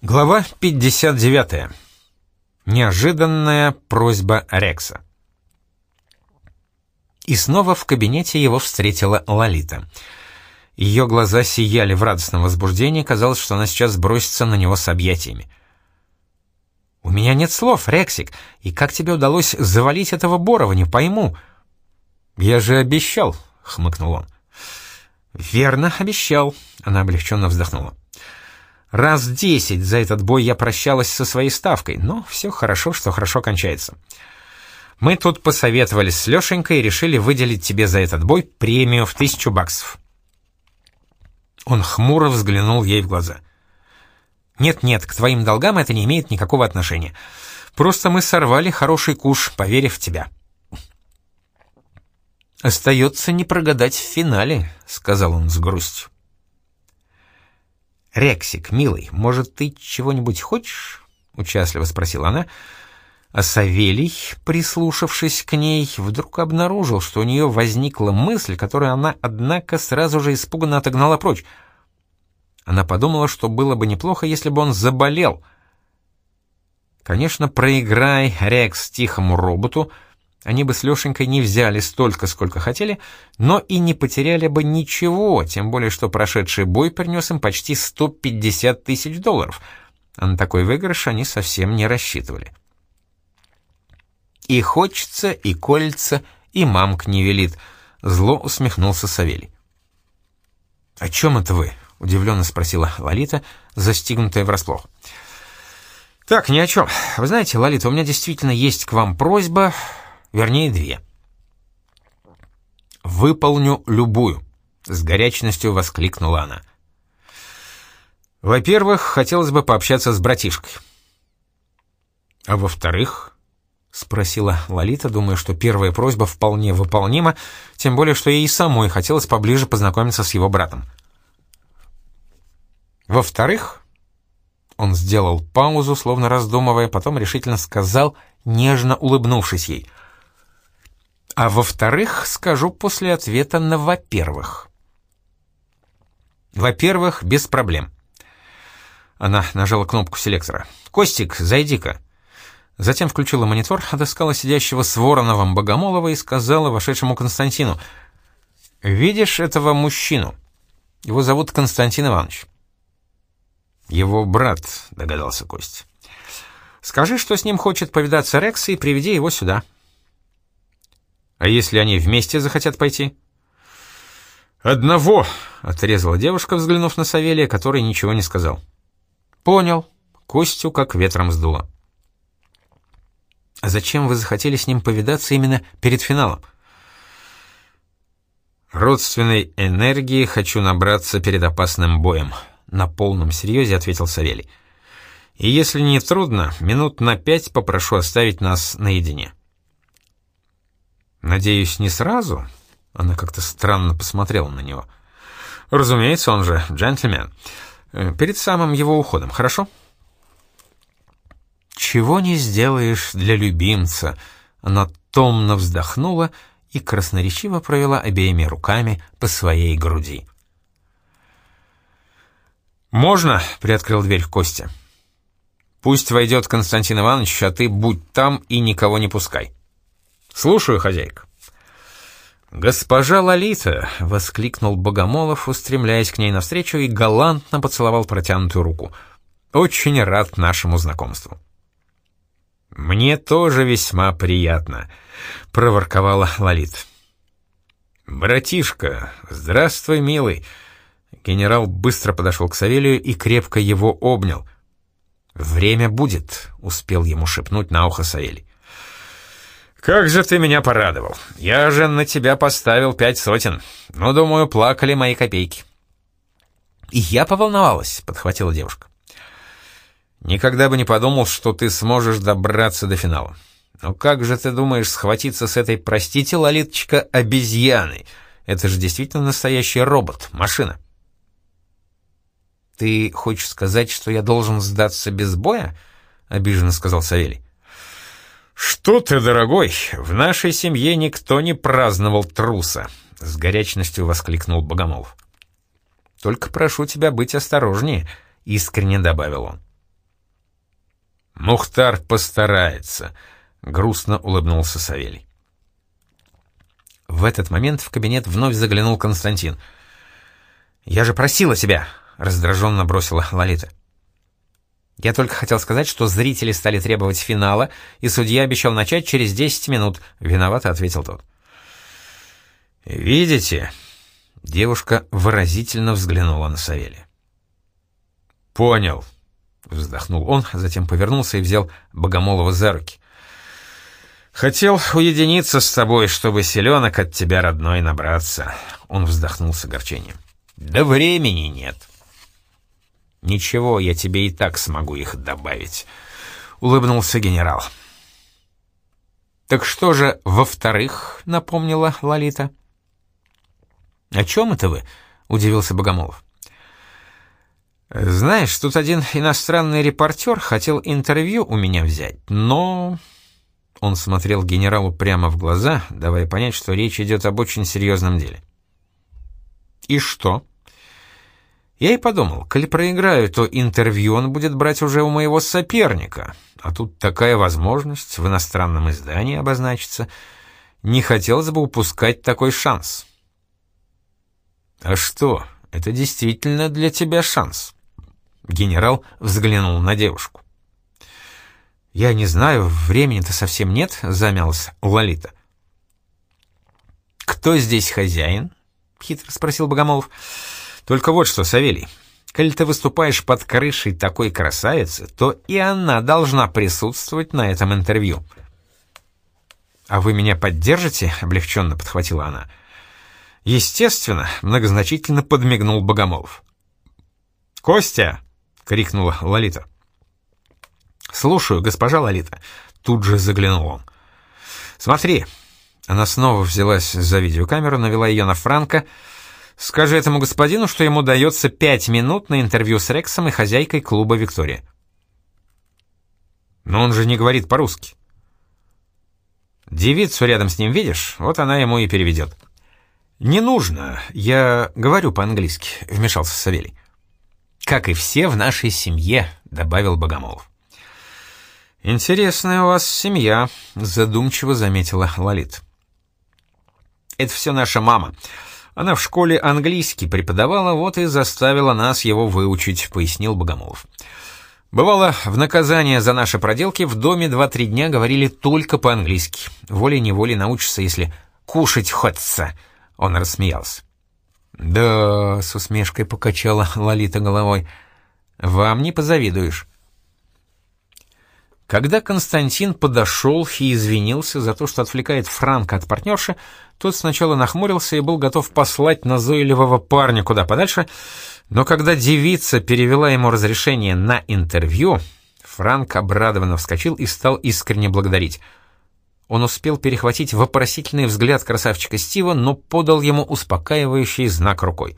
Глава 59. Неожиданная просьба Рекса. И снова в кабинете его встретила Лолита. Ее глаза сияли в радостном возбуждении, казалось, что она сейчас бросится на него с объятиями. «У меня нет слов, Рексик, и как тебе удалось завалить этого Борова, не пойму». «Я же обещал», — хмыкнул он. «Верно, обещал», — она облегченно вздохнула. Раз десять за этот бой я прощалась со своей ставкой, но все хорошо, что хорошо кончается. Мы тут посоветовались с Лешенькой и решили выделить тебе за этот бой премию в тысячу баксов. Он хмуро взглянул ей в глаза. «Нет-нет, к твоим долгам это не имеет никакого отношения. Просто мы сорвали хороший куш, поверив в тебя». «Остается не прогадать в финале», — сказал он с грустью. «Рексик, милый, может, ты чего-нибудь хочешь?» — участливо спросила она. А Савелий, прислушавшись к ней, вдруг обнаружил, что у нее возникла мысль, которую она, однако, сразу же испуганно отогнала прочь. Она подумала, что было бы неплохо, если бы он заболел. Конечно, проиграй Рекс тихому роботу — они бы с Лешенькой не взяли столько, сколько хотели, но и не потеряли бы ничего, тем более что прошедший бой принес им почти 150 тысяч долларов, а на такой выигрыш они совсем не рассчитывали. «И хочется, и колется, и мамка не велит», — зло усмехнулся Савелий. «О чем это вы?» — удивленно спросила Лолита, застигнутая врасплох. «Так, ни о чем. Вы знаете, Лолита, у меня действительно есть к вам просьба, Вернее, две. «Выполню любую», — с горячностью воскликнула она. «Во-первых, хотелось бы пообщаться с братишкой». «А во-вторых...» — спросила Лолита, думая, что первая просьба вполне выполнима, тем более, что ей самой хотелось поближе познакомиться с его братом. «Во-вторых...» Он сделал паузу, словно раздумывая, потом решительно сказал, нежно улыбнувшись ей — а во-вторых, скажу после ответа на «во-первых». Во-первых, без проблем. Она нажала кнопку селектора. «Костик, зайди-ка». Затем включила монитор, отыскала сидящего с Вороновым Богомолова и сказала вошедшему Константину. «Видишь этого мужчину? Его зовут Константин Иванович». «Его брат», — догадался Кость. «Скажи, что с ним хочет повидаться Рекс, и приведи его сюда». А если они вместе захотят пойти? «Одного!» — отрезала девушка, взглянув на Савелия, который ничего не сказал. «Понял». Костю как ветром сдуло. «А зачем вы захотели с ним повидаться именно перед финалом?» «Родственной энергии хочу набраться перед опасным боем», — на полном серьезе ответил Савелий. «И если не трудно, минут на пять попрошу оставить нас наедине». «Надеюсь, не сразу?» Она как-то странно посмотрела на него. «Разумеется, он же джентльмен. Э, перед самым его уходом, хорошо?» «Чего не сделаешь для любимца?» Она томно вздохнула и красноречиво провела обеими руками по своей груди. «Можно?» — приоткрыл дверь Костя. «Пусть войдет Константин Иванович, а ты будь там и никого не пускай». «Слушаю, хозяйка». «Госпожа Лолита!» — воскликнул Богомолов, устремляясь к ней навстречу, и галантно поцеловал протянутую руку. «Очень рад нашему знакомству». «Мне тоже весьма приятно», — проворковала Лолит. «Братишка, здравствуй, милый!» Генерал быстро подошел к Савелию и крепко его обнял. «Время будет», — успел ему шепнуть на ухо Савелий. «Как же ты меня порадовал! Я же на тебя поставил пять сотен. Ну, думаю, плакали мои копейки». «И я поволновалась», — подхватила девушка. «Никогда бы не подумал, что ты сможешь добраться до финала. Но как же ты думаешь схватиться с этой, простите, Лолиточка, обезьяной? Это же действительно настоящий робот, машина». «Ты хочешь сказать, что я должен сдаться без боя?» — обиженно сказал Савелий. «Что ты, дорогой, в нашей семье никто не праздновал труса!» — с горячностью воскликнул Богомолов. «Только прошу тебя быть осторожнее», — искренне добавил он. Мухтар постарается, грустно улыбнулся Савелий. В этот момент в кабинет вновь заглянул Константин. «Я же просила тебя!» — раздраженно бросила Лолита. «Я только хотел сказать, что зрители стали требовать финала, и судья обещал начать через 10 минут», — виновато ответил тот. «Видите?» — девушка выразительно взглянула на Савелия. «Понял», Вздохнул он, затем повернулся и взял Богомолова за руки. «Хотел уединиться с тобой, чтобы селенок от тебя, родной, набраться». Он вздохнул с огорчением. «Да времени нет». «Ничего, я тебе и так смогу их добавить», — улыбнулся генерал. «Так что же, во-вторых, — напомнила Лолита. «О чем это вы?» — удивился Богомолов. «Знаешь, тут один иностранный репортер хотел интервью у меня взять, но...» Он смотрел генералу прямо в глаза, давая понять, что речь идет об очень серьезном деле. «И что?» Я и подумал, коли проиграю, то интервью он будет брать уже у моего соперника, а тут такая возможность в иностранном издании обозначится. Не хотелось бы упускать такой шанс. «А что, это действительно для тебя шанс?» Генерал взглянул на девушку. «Я не знаю, времени-то совсем нет», — замялась Лолита. «Кто здесь хозяин?» — хитро спросил Богомолов. «Только вот что, Савелий, коли ты выступаешь под крышей такой красавицы, то и она должна присутствовать на этом интервью». «А вы меня поддержите?» — облегченно подхватила она. «Естественно», — многозначительно подмигнул Богомолов. «Костя!» крикнула Лолита. «Слушаю, госпожа Лолита», — тут же заглянул он. «Смотри». Она снова взялась за видеокамеру, навела ее на Франка. «Скажи этому господину, что ему дается пять минут на интервью с Рексом и хозяйкой клуба «Виктория». «Но он же не говорит по-русски». «Девицу рядом с ним видишь? Вот она ему и переведет». «Не нужно, я говорю по-английски», — вмешался Савелий. «Как и все в нашей семье», — добавил Богомолов. «Интересная у вас семья», — задумчиво заметила Лолит. «Это все наша мама. Она в школе английский преподавала, вот и заставила нас его выучить», — пояснил Богомолов. Бывало, в наказание за наши проделки в доме два-три дня говорили только по-английски. Волей-неволей научишься, если кушать хочется. Он рассмеялся. «Да», — с усмешкой покачала Лолита головой, — «вам не позавидуешь». Когда Константин подошел и извинился за то, что отвлекает Франка от партнерши, тот сначала нахмурился и был готов послать назойливого парня куда подальше, но когда девица перевела ему разрешение на интервью, Франк обрадованно вскочил и стал искренне благодарить — он успел перехватить вопросительный взгляд красавчика Стива, но подал ему успокаивающий знак рукой.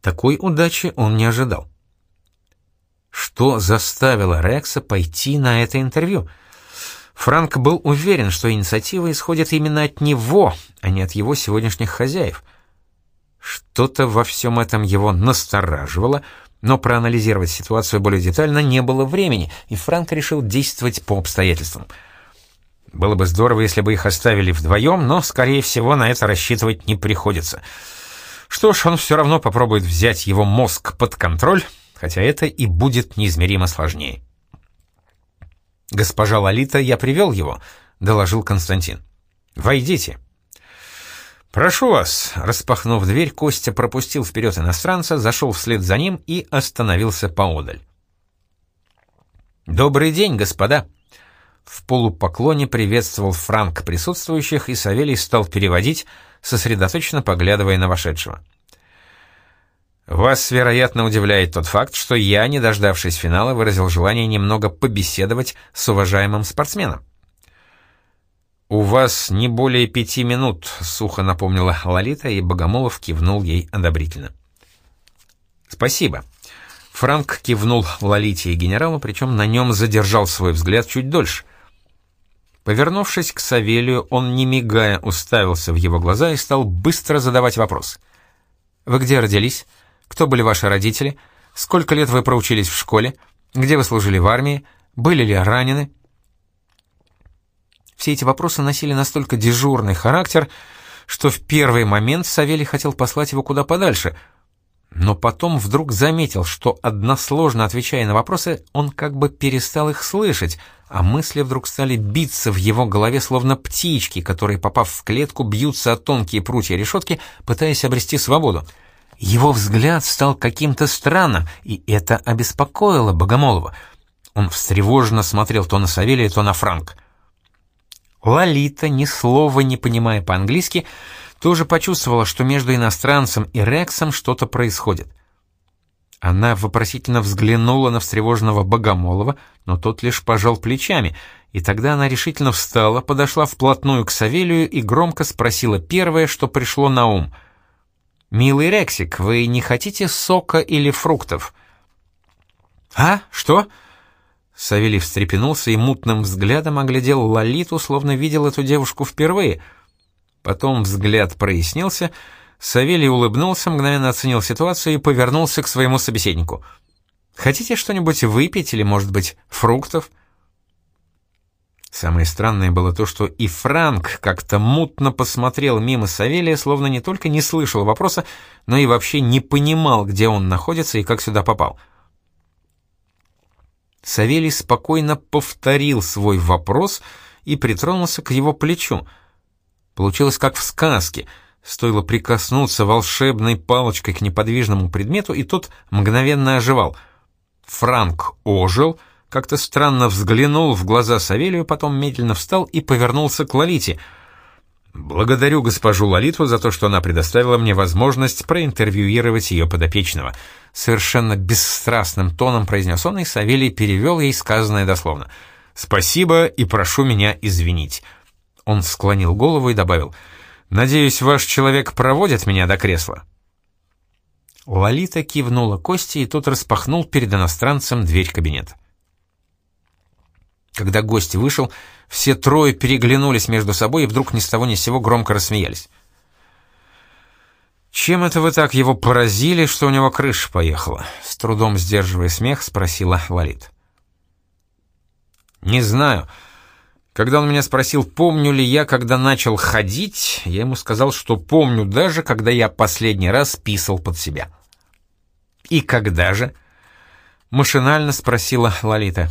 Такой удачи он не ожидал. Что заставило Рекса пойти на это интервью? Франк был уверен, что инициатива исходит именно от него, а не от его сегодняшних хозяев. Что-то во всем этом его настораживало — но проанализировать ситуацию более детально не было времени, и Франк решил действовать по обстоятельствам. Было бы здорово, если бы их оставили вдвоем, но, скорее всего, на это рассчитывать не приходится. Что ж, он все равно попробует взять его мозг под контроль, хотя это и будет неизмеримо сложнее. «Госпожа Лолита, я привел его», — доложил Константин. «Войдите». «Прошу вас!» — распахнув дверь, Костя пропустил вперед иностранца, зашел вслед за ним и остановился поодаль. «Добрый день, господа!» В полупоклоне приветствовал Франк присутствующих, и Савелий стал переводить, сосредоточенно поглядывая на вошедшего. «Вас, вероятно, удивляет тот факт, что я, не дождавшись финала, выразил желание немного побеседовать с уважаемым спортсменом. «У вас не более пяти минут», — сухо напомнила Лолита, и Богомолов кивнул ей одобрительно. «Спасибо». Франк кивнул Лолите и генералу, причем на нем задержал свой взгляд чуть дольше. Повернувшись к Савелию, он, не мигая, уставился в его глаза и стал быстро задавать вопрос. «Вы где родились? Кто были ваши родители? Сколько лет вы проучились в школе? Где вы служили в армии? Были ли ранены?» Все эти вопросы носили настолько дежурный характер, что в первый момент Савелий хотел послать его куда подальше, но потом вдруг заметил, что односложно отвечая на вопросы, он как бы перестал их слышать, а мысли вдруг стали биться в его голове словно птички, которые, попав в клетку, бьются о тонкие прутья решетки, пытаясь обрести свободу. Его взгляд стал каким-то странным, и это обеспокоило Богомолова. Он встревоженно смотрел то на Савелия, то на Франк. Лолита, ни слова не понимая по-английски, тоже почувствовала, что между иностранцем и Рексом что-то происходит. Она вопросительно взглянула на встревоженного Богомолова, но тот лишь пожал плечами, и тогда она решительно встала, подошла вплотную к Савелию и громко спросила первое, что пришло на ум. «Милый Рексик, вы не хотите сока или фруктов?» «А? Что?» Савелий встрепенулся и мутным взглядом оглядел Лолиту, словно видел эту девушку впервые. Потом взгляд прояснился, Савелий улыбнулся, мгновенно оценил ситуацию и повернулся к своему собеседнику. «Хотите что-нибудь выпить или, может быть, фруктов?» Самое странное было то, что и Франк как-то мутно посмотрел мимо Савелия, словно не только не слышал вопроса, но и вообще не понимал, где он находится и как сюда попал. — Савелий спокойно повторил свой вопрос и притронулся к его плечу. Получилось как в сказке. Стоило прикоснуться волшебной палочкой к неподвижному предмету, и тот мгновенно оживал. Франк ожил, как-то странно взглянул в глаза Савелию, потом медленно встал и повернулся к Лолите — Благодарю госпожу Лолиту за то, что она предоставила мне возможность проинтервьюировать ее подопечного. Совершенно бесстрастным тоном произнес он, и Савелий перевел ей сказанное дословно. «Спасибо и прошу меня извинить». Он склонил голову и добавил, «Надеюсь, ваш человек проводит меня до кресла». Лолита кивнула Кости, и тот распахнул перед иностранцем дверь кабинета. Когда гость вышел, все трое переглянулись между собой и вдруг ни с того ни с сего громко рассмеялись. «Чем это вы так его поразили, что у него крыша поехала?» С трудом сдерживая смех, спросила Лолит. «Не знаю. Когда он меня спросил, помню ли я, когда начал ходить, я ему сказал, что помню даже, когда я последний раз писал под себя». «И когда же?» — машинально спросила Лолита.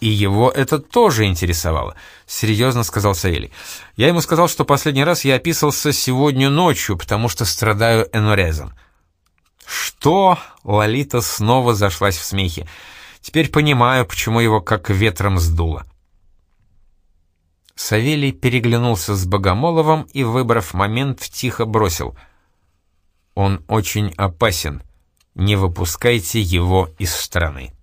И его это тоже интересовало, серьезно сказал Савелий. Я ему сказал, что последний раз я описывался сегодня ночью, потому что страдаю энурезом. Что? Лолита снова зашлась в смехе. Теперь понимаю, почему его как ветром сдуло. Савелий переглянулся с Богомоловым и, выбрав момент, тихо бросил. «Он очень опасен. Не выпускайте его из страны».